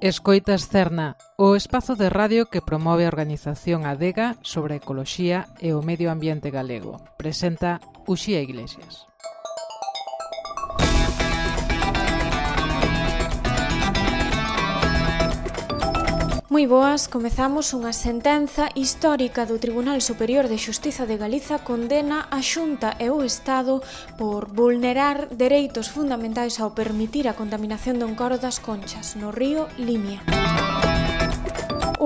Escoitas Cerna, o espazo de radio que promove a organización Adega sobre a ecoloxía e o medio ambiente galego. Presenta Uxía Iglesias. moi boas, comezamos unha sentenza histórica do Tribunal Superior de Xustiza de Galiza condena a Xunta e o Estado por vulnerar dereitos fundamentais ao permitir a contaminación dun encoros das conchas no río Limia. Música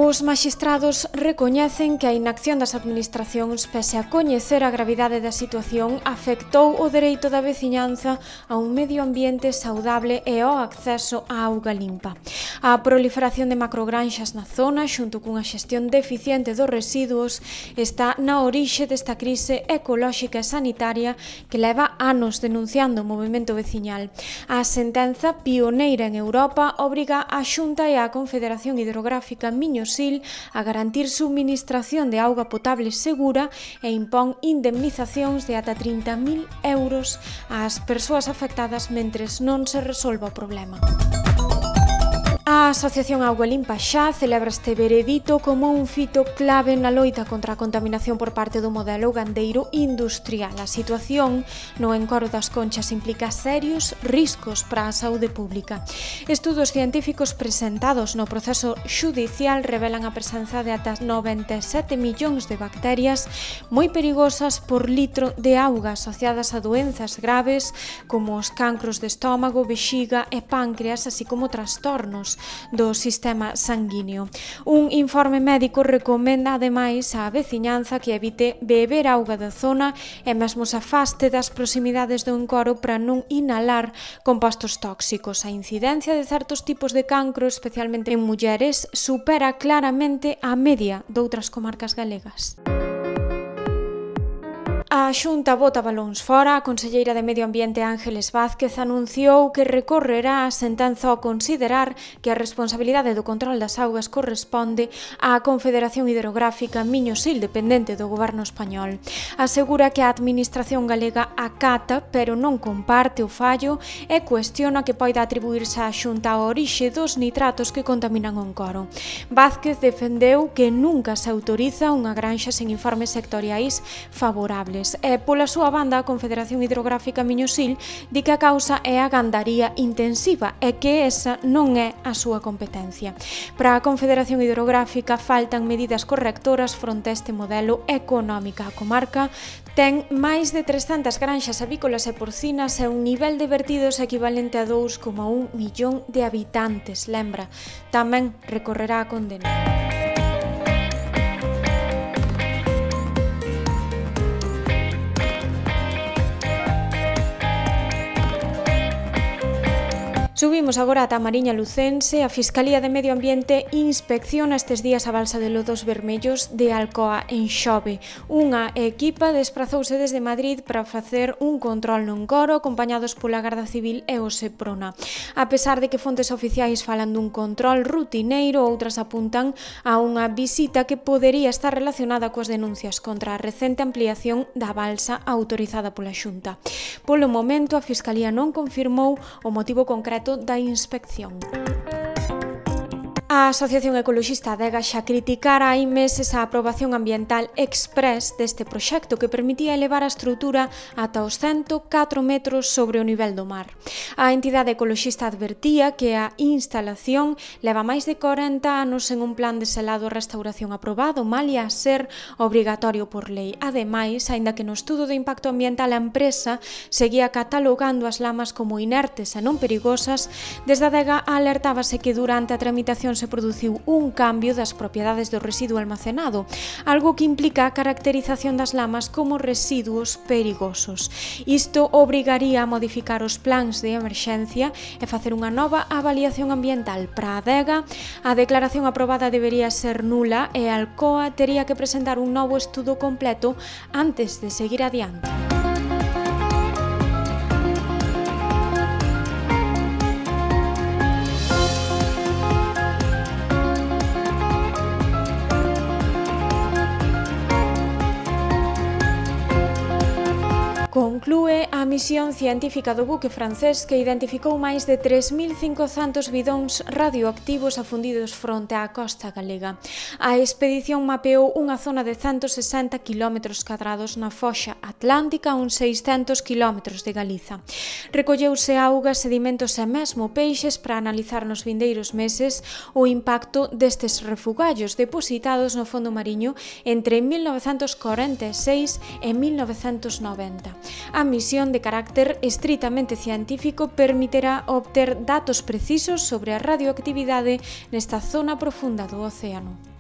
Os magistrados recoñecen que a inacción das administracións, pese a coñecer a gravidade da situación, afectou o dereito da veciñanza a un medio ambiente saudable e ao acceso á auga limpa. A proliferación de macrogranxas na zona, xunto cunha xestión deficiente dos residuos, está na orixe desta crise ecolóxica e sanitaria que leva anos denunciando o movimento veciñal. A sentenza pioneira en Europa obriga a Xunta e a Confederación Hidrográfica Miño Council a garantir suministración de auga potable segura e impón indemnizacións de ata 30.000 euros ás persoas afectadas mentres non se resolva o problema. Asociación Agua Limpa xa celebra este veredito como un fito clave na loita contra a contaminación por parte do modelo gandeiro industrial. A situación no encoro das conchas implica serios riscos para a saúde pública. Estudos científicos presentados no proceso xudicial revelan a presenza de ata 97 millóns de bacterias moi perigosas por litro de auga asociadas a doenzas graves como os cancros de estómago, vexiga e páncreas, así como trastornos do sistema sanguíneo. Un informe médico recomenda ademais á veciñanza que evite beber auga da zona e mesmo se afaste das proximidades do encoro para non inhalar compostos tóxicos. A incidencia de certos tipos de cancro, especialmente en mulleres, supera claramente a media doutras comarcas galegas. Música A Xunta bota balóns fora, a Conselleira de Medio Ambiente Ángeles Vázquez anunciou que recorrerá a sentenza ao considerar que a responsabilidade do control das augas corresponde á Confederación Hidrográfica Miño Sil, dependente do goberno español. Asegura que a Administración galega acata, pero non comparte o fallo e cuestiona que poida atribuirse á Xunta a orixe dos nitratos que contaminan o encoro. Vázquez defendeu que nunca se autoriza unha granxa sen informes sectoriais favorables e, pola súa banda, a Confederación Hidrográfica Miñosil di que a causa é a gandaría intensiva e que esa non é a súa competencia. Para a Confederación Hidrográfica faltan medidas correctoras fronte a este modelo económica. A comarca ten máis de 300 granxas avícolas e porcinas e un nivel de vertidos equivalente a 2,1 millón de habitantes, lembra. Tamén recorrerá a condena. Subimos agora ata a Mariña Lucense. A Fiscalía de Medio Ambiente inspecciona estes días a balsa de lodos vermellos de Alcoa en Xove. Unha equipa desprazouse desde Madrid para facer un control non coro acompañados pola Garda Civil e o Seprona. A pesar de que fontes oficiais falan dun control rutineiro, outras apuntan a unha visita que podería estar relacionada coas denuncias contra a recente ampliación da balsa autorizada pola Xunta. Polo momento, a Fiscalía non confirmou o motivo concreto da inspección. A Asociación Ecologista Adega xa criticara hai meses a aprobación ambiental express deste proxecto que permitía elevar a estrutura ata os 104 metros sobre o nivel do mar. A entidade ecologista advertía que a instalación leva máis de 40 anos en un plan de selado restauración aprobado, malia a ser obrigatorio por lei. Ademais, aínda que no estudo de impacto ambiental a empresa seguía catalogando as lamas como inertes e non perigosas, desde a Adega alertábase que durante a tramitación se produciu un cambio das propiedades do residuo almacenado, algo que implica a caracterización das lamas como residuos perigosos. Isto obrigaría a modificar os plans de emerxencia e facer unha nova avaliación ambiental para a adega, a declaración aprobada debería ser nula e Alcoa tería que presentar un novo estudo completo antes de seguir adiante. influye a misión científica do buque francés que identificou máis de 3.500 bidóns radioactivos afundidos fronte á costa galega. A expedición mapeou unha zona de 160 km cadrados na foxa atlántica a uns 600 km de Galiza. Recolleuse auga, sedimentos e mesmo peixes para analizar nos vindeiros meses o impacto destes refugallos depositados no fondo mariño entre 1946 e 1990. A misión de carácter estritamente científico permitirá obter datos precisos sobre a radioactividade nesta zona profunda do océano.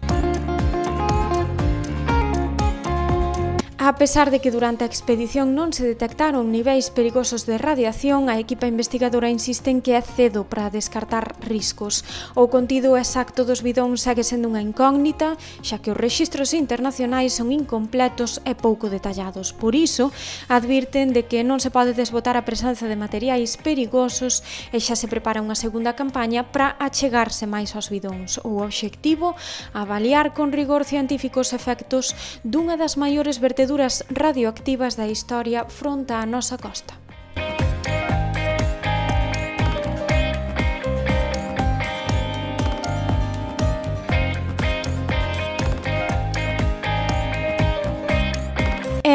A pesar de que durante a expedición non se detectaron niveis perigosos de radiación, a equipa investigadora insiste en que é cedo para descartar riscos. O contido exacto dos bidóns segue sendo unha incógnita, xa que os rexistros internacionais son incompletos e pouco detallados. Por iso, advirten de que non se pode desbotar a presenza de materiais perigosos e xa se prepara unha segunda campaña para achegarse máis aos bidóns. O obxectivo, avaliar con rigor científico os efectos dunha das maiores verteduras verduras radioactivas da historia fronte á nosa costa.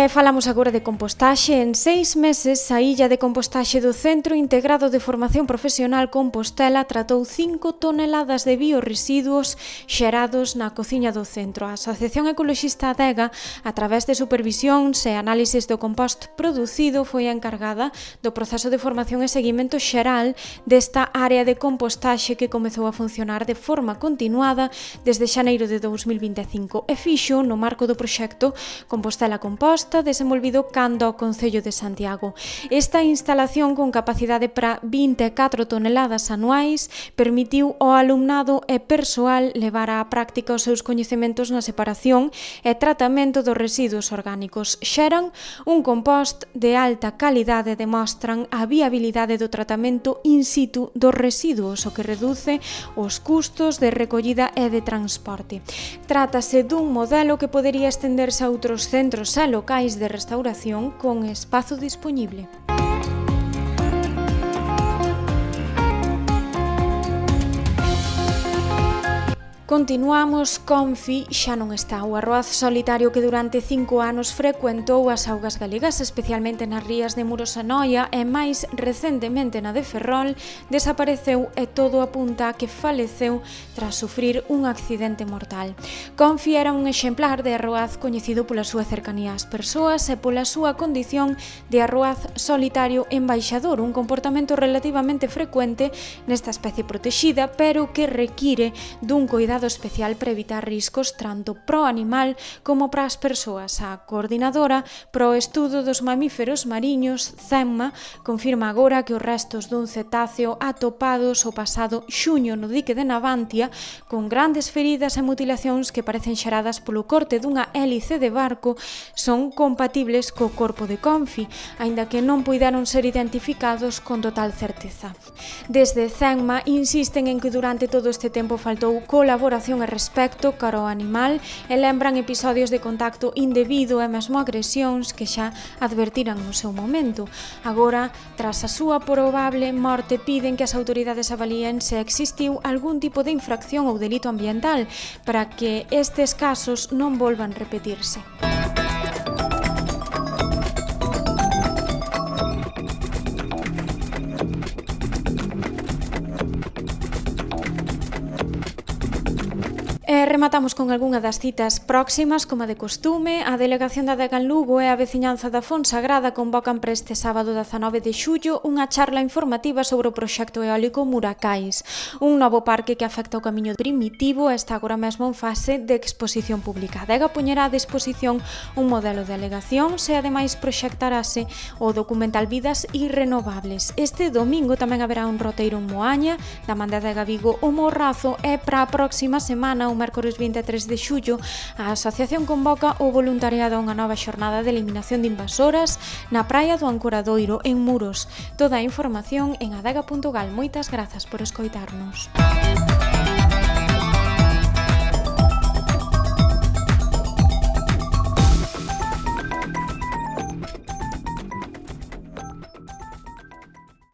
Falamos agora de compostaxe. En seis meses, a illa de compostaxe do Centro Integrado de Formación Profesional Compostela tratou 5 toneladas de bioresiduos xerados na cociña do centro. A Asociación Ecologista Adega, a través de supervisións e análises do compost producido, foi a encargada do proceso de formación e seguimento xeral desta área de compostaxe que comezou a funcionar de forma continuada desde xaneiro de 2025 e fixo no marco do proxecto Compostela Composta Plata desenvolvido cando ao Concello de Santiago. Esta instalación con capacidade para 24 toneladas anuais permitiu ao alumnado e persoal levar á práctica os seus coñecementos na separación e tratamento dos residuos orgánicos. Xeran un compost de alta calidade e demostran a viabilidade do tratamento in situ dos residuos, o que reduce os custos de recollida e de transporte. Trátase dun modelo que podería estenderse a outros centros e locais de restauración con espazo dispoñible. Continuamos, Confi xa non está o arroaz solitario que durante cinco anos frecuentou as augas galegas, especialmente nas rías de Muros a Noia e máis recentemente na de Ferrol, desapareceu e todo apunta a que faleceu tras sufrir un accidente mortal. Confi era un exemplar de arroaz coñecido pola súa cercanía ás persoas e pola súa condición de arroaz solitario embaixador, un comportamento relativamente frecuente nesta especie protexida, pero que require dun cuidado cuidado especial para evitar riscos tanto pro animal como para as persoas. A coordinadora pro estudo dos mamíferos mariños, CEMMA, confirma agora que os restos dun cetáceo atopados o pasado xuño no dique de Navantia, con grandes feridas e mutilacións que parecen xeradas polo corte dunha hélice de barco, son compatibles co corpo de Confi, aínda que non puideron ser identificados con total certeza. Desde CEMMA insisten en que durante todo este tempo faltou colaboración colaboración e respecto caro ao animal e lembran episodios de contacto indebido e mesmo agresións que xa advertiran no seu momento. Agora, tras a súa probable morte, piden que as autoridades avalíen se existiu algún tipo de infracción ou delito ambiental para que estes casos non volvan repetirse. E rematamos con algunha das citas próximas, como de costume. A Delegación da Degan Lugo e a Veciñanza da Fonsagrada convocan para este sábado 19 de xullo unha charla informativa sobre o proxecto eólico Muracais, un novo parque que afecta o camiño primitivo e está agora mesmo en fase de exposición pública. A Dega poñerá a disposición un modelo de alegación se ademais proxectarase o documental Vidas Irrenovables. Este domingo tamén haberá un roteiro en Moaña, da man da Dega Vigo o Morrazo e para a próxima semana un Mércores 23 de xullo, a asociación convoca o voluntariado a unha nova xornada de eliminación de invasoras na praia do Ancoradoiro, en Muros. Toda a información en adega.gal. Moitas grazas por escoitarnos. Música